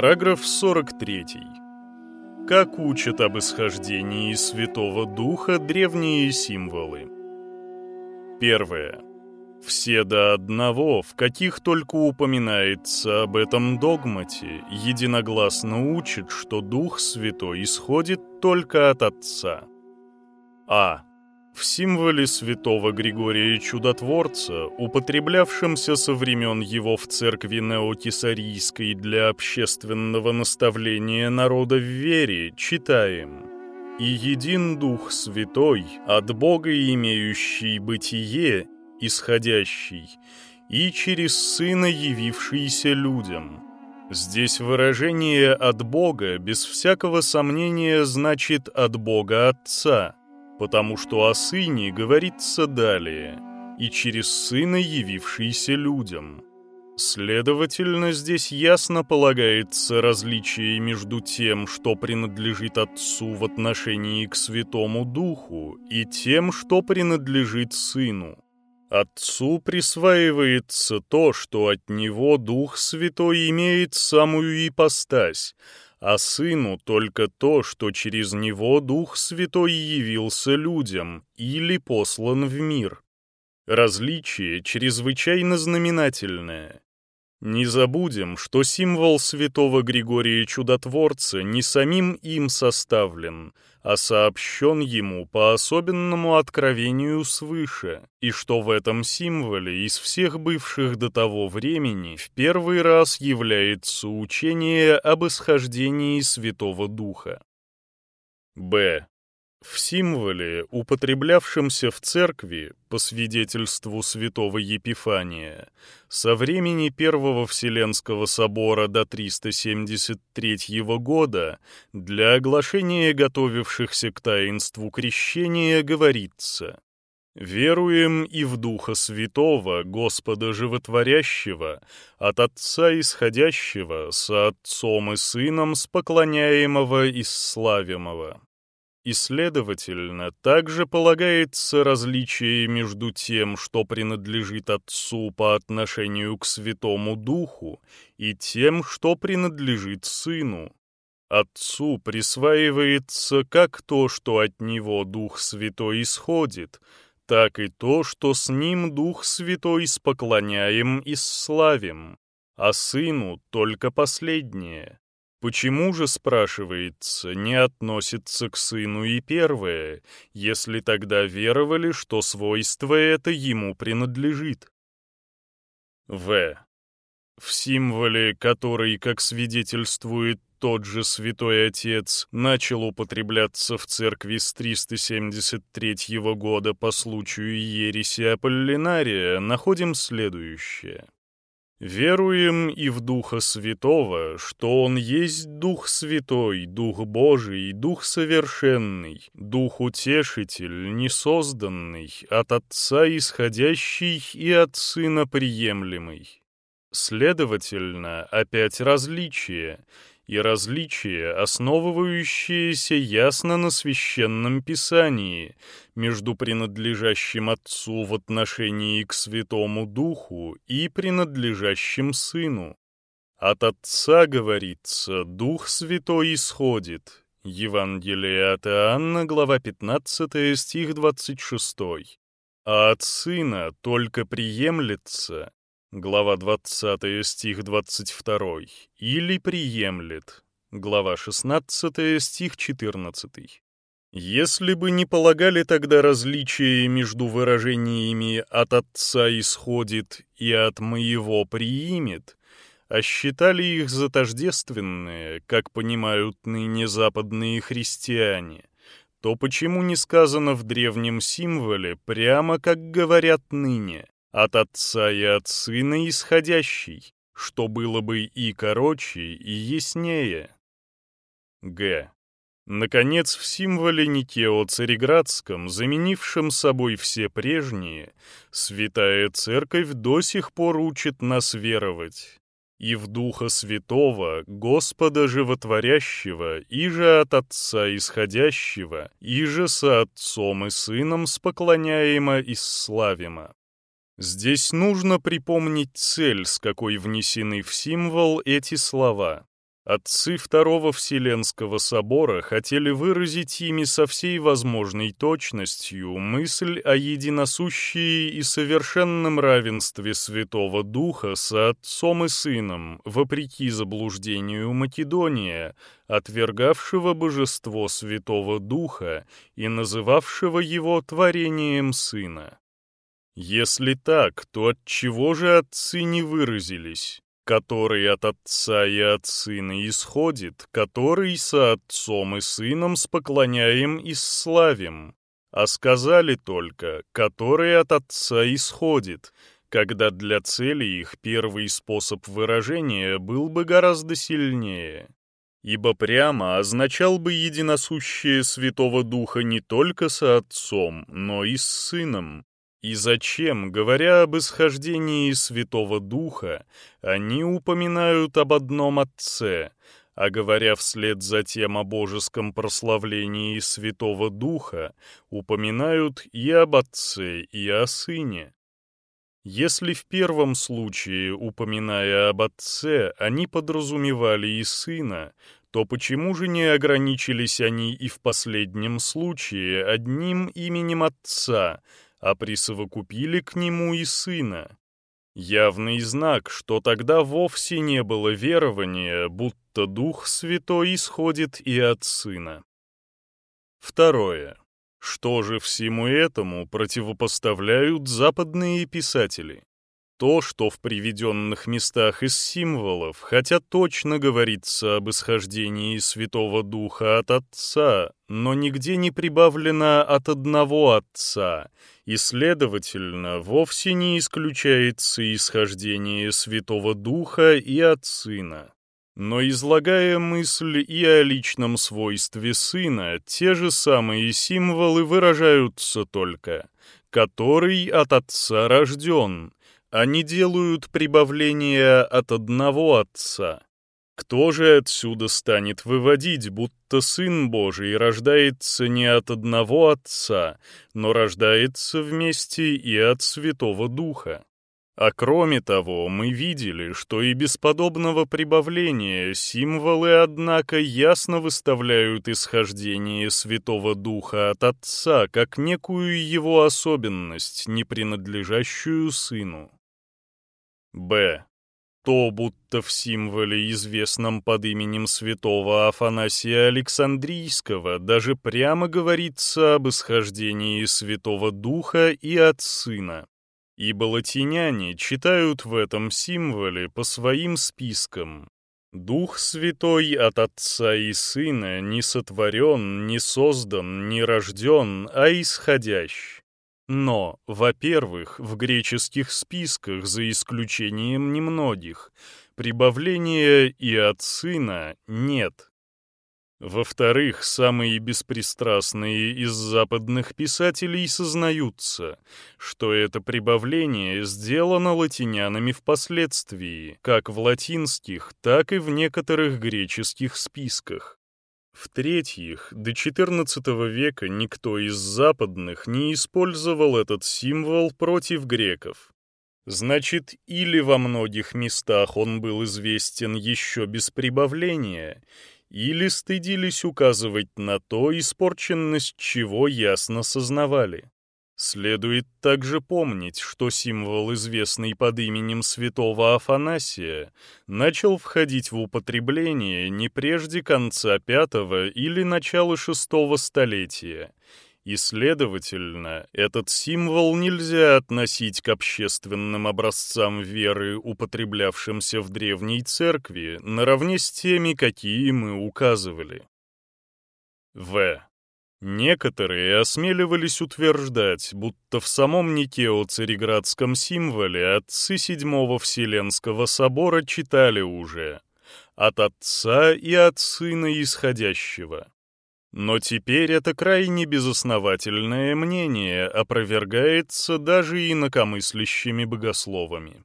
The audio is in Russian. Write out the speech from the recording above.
Параграф 43. Как учат об исхождении Святого Духа древние символы? Первое. Все до одного, в каких только упоминается об этом догмате, единогласно учат, что Дух Святой исходит только от Отца. А. В символе святого Григория Чудотворца, употреблявшемся со времен его в церкви Неокесарийской для общественного наставления народа в вере, читаем «И един Дух Святой, от Бога имеющий бытие, исходящий, и через Сына, явившийся людям». Здесь выражение «от Бога» без всякого сомнения значит «от Бога Отца», потому что о Сыне говорится далее, и через Сына, явившийся людям. Следовательно, здесь ясно полагается различие между тем, что принадлежит Отцу в отношении к Святому Духу, и тем, что принадлежит Сыну. Отцу присваивается то, что от Него Дух Святой имеет самую ипостась — а Сыну только то, что через Него Дух Святой явился людям или послан в мир. Различие чрезвычайно знаменательное. Не забудем, что символ святого Григория Чудотворца не самим им составлен, а сообщен ему по особенному откровению свыше, и что в этом символе из всех бывших до того времени в первый раз является учение об исхождении Святого Духа. Б. В символе, употреблявшемся в церкви, по свидетельству святого Епифания, со времени Первого Вселенского собора до 373 года для оглашения готовившихся к таинству крещения говорится «Веруем и в Духа Святого, Господа Животворящего, от Отца Исходящего, со Отцом и Сыном, споклоняемого и славимого». И, следовательно, также полагается различие между тем, что принадлежит Отцу по отношению к Святому Духу, и тем, что принадлежит Сыну. Отцу присваивается как то, что от Него Дух Святой исходит, так и то, что с Ним Дух Святой споклоняем и славим, а Сыну только последнее. Почему же, спрашивается, не относится к сыну и первое, если тогда веровали, что свойство это ему принадлежит? В. В символе, который, как свидетельствует тот же Святой Отец, начал употребляться в церкви с 373 года по случаю ереси Аполлинария, находим следующее. Веруем и в Духа Святого, что Он есть Дух Святой, Дух Божий, Дух Совершенный, Дух Утешитель, несозданный, от Отца исходящий и от Сына приемлемый. Следовательно, опять различие, и различие, основывающееся ясно на священном писании между принадлежащим Отцу в отношении к Святому Духу и принадлежащим Сыну. От Отца, говорится, Дух Святой исходит. Евангелие от Иоанна, глава 15, стих 26. А от Сына только приемлется, глава 20, стих 22, или приемлет, глава 16, стих 14. Если бы не полагали тогда различия между выражениями «от Отца исходит» и «от моего приимет», а считали их за тождественные, как понимают ныне западные христиане, то почему не сказано в древнем символе прямо, как говорят ныне? От отца и от сына исходящий, что было бы и короче, и яснее. Г. Наконец, в символе Никео Цареградском, заменившем собой все прежние, Святая Церковь до сих пор учит нас веровать. И в Духа Святого, Господа Животворящего, и же от Отца Исходящего, и же со Отцом и Сыном споклоняемо и славимо. Здесь нужно припомнить цель, с какой внесены в символ эти слова. Отцы Второго Вселенского Собора хотели выразить ими со всей возможной точностью мысль о единосущии и совершенном равенстве Святого Духа со Отцом и Сыном, вопреки заблуждению Македония, отвергавшего божество Святого Духа и называвшего его творением Сына. Если так, то от чего же отцы не выразились? который от отца и от сына исходит, который со отцом и сыном споклоняем и славим, а сказали только, который от отца исходит, когда для цели их первый способ выражения был бы гораздо сильнее. Ибо прямо означал бы единосущее Святого Духа не только со Отцом, но и с Сыном, и зачем, говоря об исхождении Святого Духа, они упоминают об одном Отце, а говоря вслед за тем о божеском прославлении Святого Духа, упоминают и об Отце, и о Сыне? Если в первом случае, упоминая об Отце, они подразумевали и Сына, то почему же не ограничились они и в последнем случае одним именем Отца — а присовокупили к нему и сына. Явный знак, что тогда вовсе не было верования, будто Дух Святой исходит и от Сына. Второе. Что же всему этому противопоставляют западные писатели? То, что в приведенных местах из символов, хотя точно говорится об исхождении Святого Духа от Отца, но нигде не прибавлено от одного Отца, и, следовательно, вовсе не исключается исхождение Святого Духа и от Сына. Но излагая мысль и о личном свойстве Сына, те же самые символы выражаются только «который от Отца рожден», они делают прибавление от одного Отца. Кто же отсюда станет выводить, будто Сын Божий рождается не от одного Отца, но рождается вместе и от Святого Духа? А кроме того, мы видели, что и без подобного прибавления символы, однако, ясно выставляют исхождение Святого Духа от Отца как некую его особенность, не принадлежащую Сыну. Б. То, будто в символе, известном под именем святого Афанасия Александрийского, даже прямо говорится об исхождении Святого Духа и от Сына. Ибо латиняне читают в этом символе по своим спискам. Дух Святой от Отца и Сына не сотворен, не создан, не рожден, а исходящий. Но, во-первых, в греческих списках, за исключением немногих, прибавления и от сына нет. Во-вторых, самые беспристрастные из западных писателей сознаются, что это прибавление сделано латинянами впоследствии, как в латинских, так и в некоторых греческих списках. В-третьих, до XIV века никто из западных не использовал этот символ против греков. Значит, или во многих местах он был известен еще без прибавления, или стыдились указывать на то, испорченность чего ясно сознавали. Следует также помнить, что символ, известный под именем святого Афанасия, начал входить в употребление не прежде конца V или начала VI столетия, и, следовательно, этот символ нельзя относить к общественным образцам веры, употреблявшимся в Древней Церкви, наравне с теми, какие мы указывали. В. Некоторые осмеливались утверждать, будто в самом Никео-Цареградском символе отцы Седьмого Вселенского Собора читали уже «От Отца и от Сына Исходящего». Но теперь это крайне безосновательное мнение опровергается даже инакомыслящими богословами.